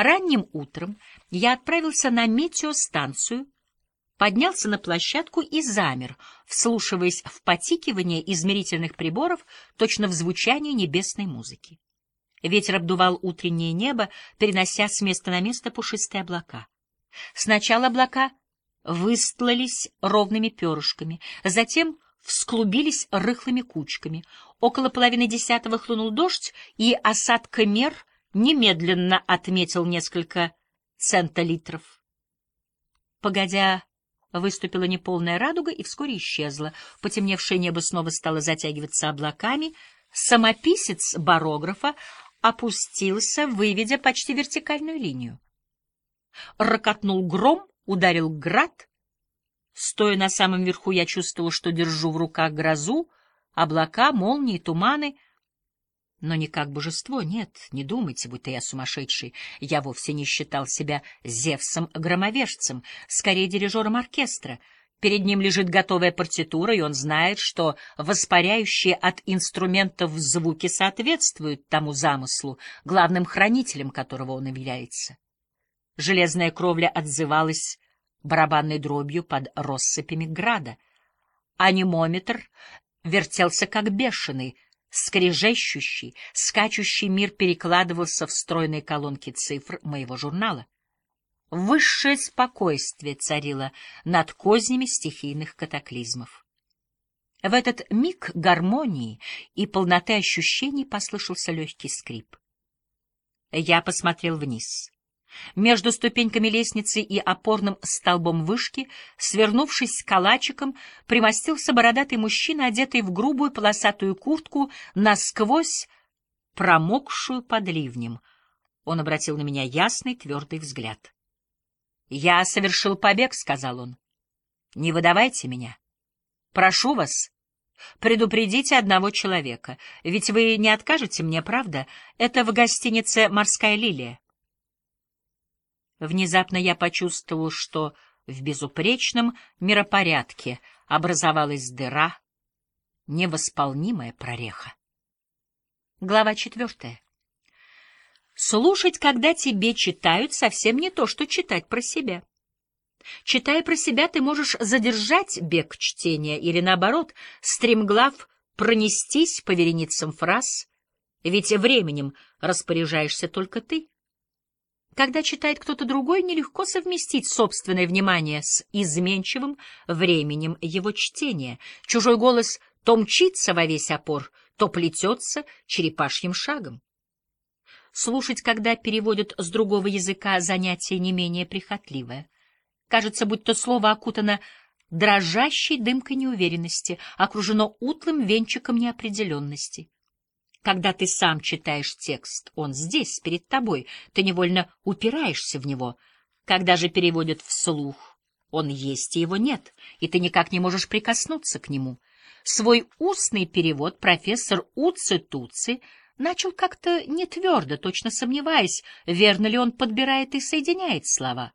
Ранним утром я отправился на метеостанцию, поднялся на площадку и замер, вслушиваясь в потикивание измерительных приборов, точно в звучание небесной музыки. Ветер обдувал утреннее небо, перенося с места на место пушистые облака. Сначала облака выстлались ровными перышками, затем всклубились рыхлыми кучками. Около половины десятого хлынул дождь, и осадкомер немедленно отметил несколько центолитров. Погодя, выступила неполная радуга и вскоре исчезла. Потемневшее небо снова стало затягиваться облаками. Самописец барографа опустился, выведя почти вертикальную линию. Рокотнул гром, ударил град. Стоя на самом верху, я чувствовал, что держу в руках грозу, облака, молнии, туманы. Но не как божество, нет, не думайте, будто я сумасшедший. Я вовсе не считал себя Зевсом-громовержцем, скорее дирижером оркестра — Перед ним лежит готовая партитура, и он знает, что воспаряющие от инструментов звуки соответствуют тому замыслу, главным хранителем которого он является. Железная кровля отзывалась барабанной дробью под россыпями града. Анимометр вертелся как бешеный, скрежещущий, скачущий мир перекладывался в стройные колонки цифр моего журнала. Высшее спокойствие царило над кознями стихийных катаклизмов. В этот миг гармонии и полноты ощущений послышался легкий скрип. Я посмотрел вниз. Между ступеньками лестницы и опорным столбом вышки, свернувшись калачиком, примостился бородатый мужчина, одетый в грубую полосатую куртку, насквозь промокшую под ливнем. Он обратил на меня ясный твердый взгляд. «Я совершил побег», — сказал он. «Не выдавайте меня. Прошу вас, предупредите одного человека, ведь вы не откажете мне, правда? Это в гостинице «Морская лилия». Внезапно я почувствовал, что в безупречном миропорядке образовалась дыра, невосполнимая прореха. Глава четвертая. Слушать, когда тебе читают, совсем не то, что читать про себя. Читая про себя, ты можешь задержать бег чтения или, наоборот, стремглав пронестись по вереницам фраз, ведь временем распоряжаешься только ты. Когда читает кто-то другой, нелегко совместить собственное внимание с изменчивым временем его чтения. Чужой голос то мчится во весь опор, то плетется черепашьим шагом. Слушать, когда переводят с другого языка, занятие не менее прихотливое. Кажется, будто слово окутано дрожащей дымкой неуверенности, окружено утлым венчиком неопределенности. Когда ты сам читаешь текст, он здесь, перед тобой, ты невольно упираешься в него. Когда же переводят вслух, он есть и его нет, и ты никак не можешь прикоснуться к нему. Свой устный перевод профессор Уци Туци начал как-то не твердо, точно сомневаясь, верно ли он подбирает и соединяет слова.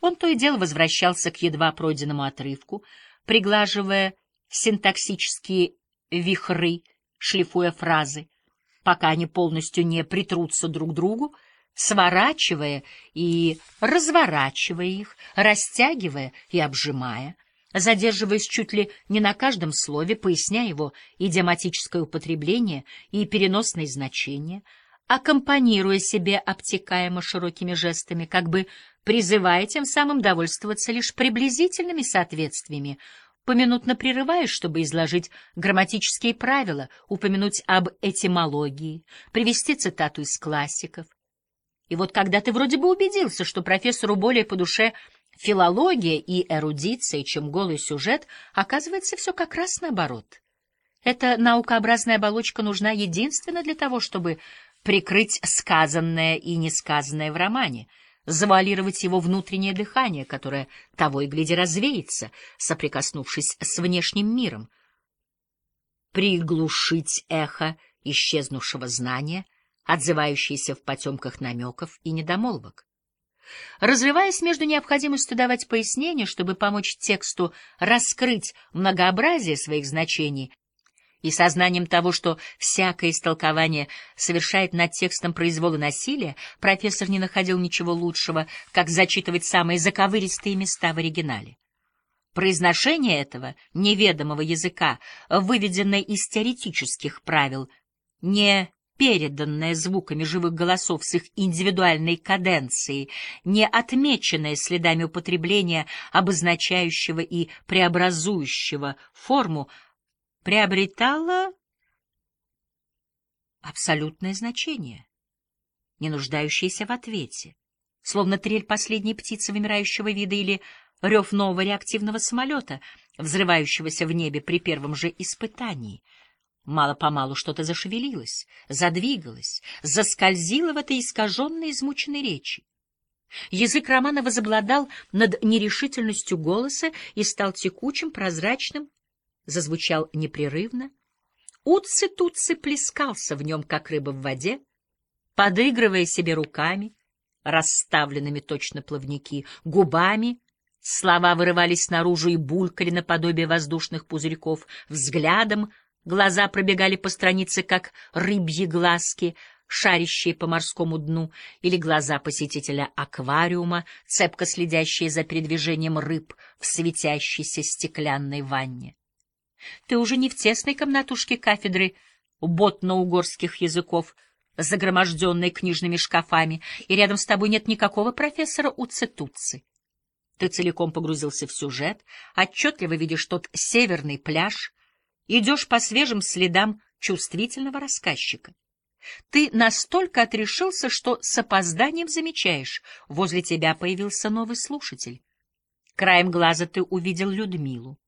Он то и дело возвращался к едва пройденному отрывку, приглаживая синтаксические вихры, шлифуя фразы, пока они полностью не притрутся друг другу, сворачивая и разворачивая их, растягивая и обжимая — задерживаясь чуть ли не на каждом слове, поясняя его идиоматическое употребление и переносные значения, аккомпанируя себе обтекаемо широкими жестами, как бы призывая тем самым довольствоваться лишь приблизительными соответствиями, поминутно прерываясь, чтобы изложить грамматические правила, упомянуть об этимологии, привести цитату из классиков. И вот когда ты вроде бы убедился, что профессору более по душе Филология и эрудиция, чем голый сюжет, оказывается все как раз наоборот. Эта наукообразная оболочка нужна единственно для того, чтобы прикрыть сказанное и несказанное в романе, завуалировать его внутреннее дыхание, которое того и гляди развеется, соприкоснувшись с внешним миром, приглушить эхо исчезнувшего знания, отзывающееся в потемках намеков и недомолвок. Разрываясь между необходимостью давать пояснения, чтобы помочь тексту раскрыть многообразие своих значений, и сознанием того, что всякое истолкование совершает над текстом произвола насилия, профессор не находил ничего лучшего, как зачитывать самые заковыристые места в оригинале. Произношение этого неведомого языка, выведенное из теоретических правил, не переданное звуками живых голосов с их индивидуальной каденцией, не отмеченное следами употребления, обозначающего и преобразующего форму, приобретало абсолютное значение, не нуждающееся в ответе, словно трель последней птицы вымирающего вида или рев нового реактивного самолета, взрывающегося в небе при первом же испытании. Мало-помалу что-то зашевелилось, задвигалось, заскользило в этой искаженной, измученной речи. Язык романа возобладал над нерешительностью голоса и стал текучим, прозрачным, зазвучал непрерывно. Утцы-тутцы плескался в нем, как рыба в воде, подыгрывая себе руками, расставленными точно плавники, губами, слова вырывались наружу и булькали наподобие воздушных пузырьков, взглядом глаза пробегали по странице, как рыбьи глазки, шарящие по морскому дну, или глаза посетителя аквариума, цепко следящие за передвижением рыб в светящейся стеклянной ванне. Ты уже не в тесной комнатушке кафедры ботно-угорских языков, загроможденной книжными шкафами, и рядом с тобой нет никакого профессора Уцетуци. Ты целиком погрузился в сюжет, отчетливо видишь тот северный пляж, идешь по свежим следам чувствительного рассказчика. Ты настолько отрешился, что с опозданием замечаешь, возле тебя появился новый слушатель. Краем глаза ты увидел Людмилу.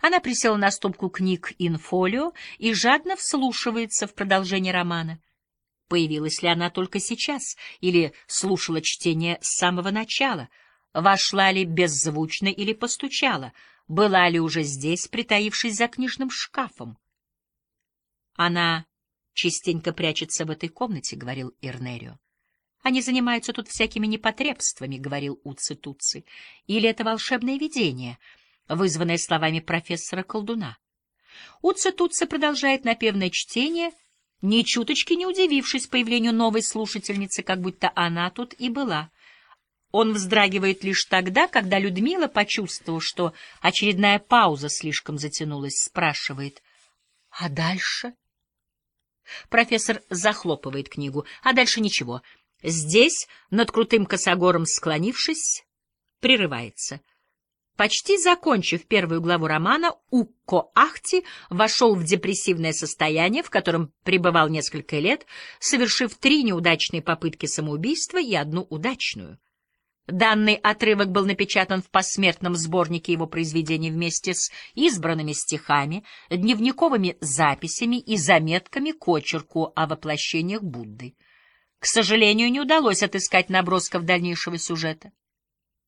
Она присела на стопку книг инфолио и жадно вслушивается в продолжение романа. Появилась ли она только сейчас или слушала чтение с самого начала? Вошла ли беззвучно или постучала? Была ли уже здесь, притаившись за книжным шкафом? Она частенько прячется в этой комнате, — говорил Ирнерио. Они занимаются тут всякими непотребствами, — говорил Уци Туци. Или это волшебное видение — вызванное словами профессора колдуна. Уца-Туца продолжает напевное чтение, ни чуточки не удивившись появлению новой слушательницы, как будто она тут и была. Он вздрагивает лишь тогда, когда Людмила, почувствовав, что очередная пауза слишком затянулась, спрашивает «А дальше?» Профессор захлопывает книгу, а дальше ничего. Здесь, над крутым косогором склонившись, прерывается. Почти закончив первую главу романа, Укко Ахти вошел в депрессивное состояние, в котором пребывал несколько лет, совершив три неудачные попытки самоубийства и одну удачную. Данный отрывок был напечатан в посмертном сборнике его произведений вместе с избранными стихами, дневниковыми записями и заметками к очерку о воплощениях Будды. К сожалению, не удалось отыскать набросков дальнейшего сюжета.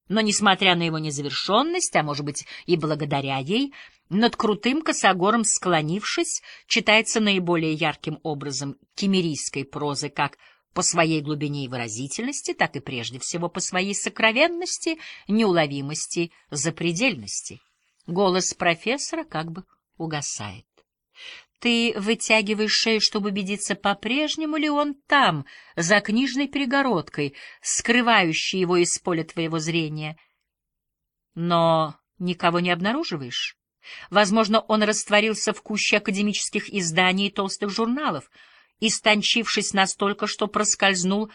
Но, несмотря на его незавершенность, а может быть и благодаря ей, над крутым косогором склонившись, читается наиболее ярким образом кемерийской прозы как по своей глубине и выразительности, так и прежде всего по своей сокровенности, неуловимости, запредельности. Голос профессора как бы угасает. Ты вытягиваешь шею, чтобы убедиться, по-прежнему ли он там, за книжной перегородкой, скрывающей его из поля твоего зрения. Но никого не обнаруживаешь. Возможно, он растворился в куще академических изданий и толстых журналов, истончившись настолько, что проскользнул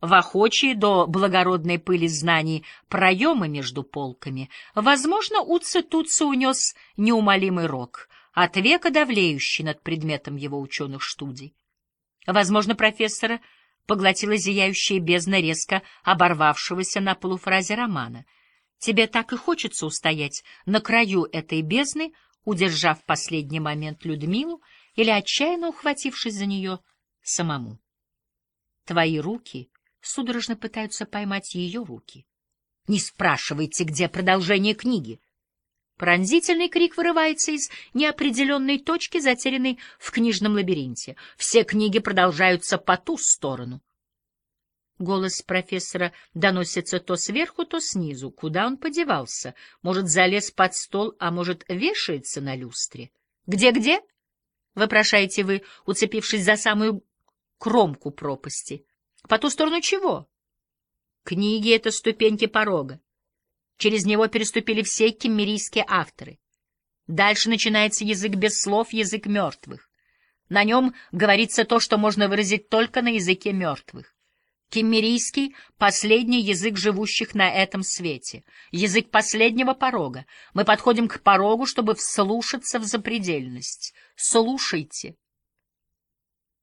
в охочие до благородной пыли знаний проемы между полками. Возможно, Уци-Туци унес неумолимый рок — от века давлеющий над предметом его ученых студий. Возможно, профессора поглотила зияющая бездна резко оборвавшегося на полуфразе романа. Тебе так и хочется устоять на краю этой бездны, удержав последний момент Людмилу или отчаянно ухватившись за нее самому. Твои руки судорожно пытаются поймать ее руки. Не спрашивайте, где продолжение книги. Пронзительный крик вырывается из неопределенной точки, затерянной в книжном лабиринте. Все книги продолжаются по ту сторону. Голос профессора доносится то сверху, то снизу. Куда он подевался? Может, залез под стол, а может, вешается на люстре? Где-где? Вопрошаете вы, уцепившись за самую кромку пропасти. По ту сторону чего? Книги — это ступеньки порога. Через него переступили все кеммерийские авторы. Дальше начинается язык без слов, язык мертвых. На нем говорится то, что можно выразить только на языке мертвых. Кеммерийский — последний язык живущих на этом свете, язык последнего порога. Мы подходим к порогу, чтобы вслушаться в запредельность. Слушайте.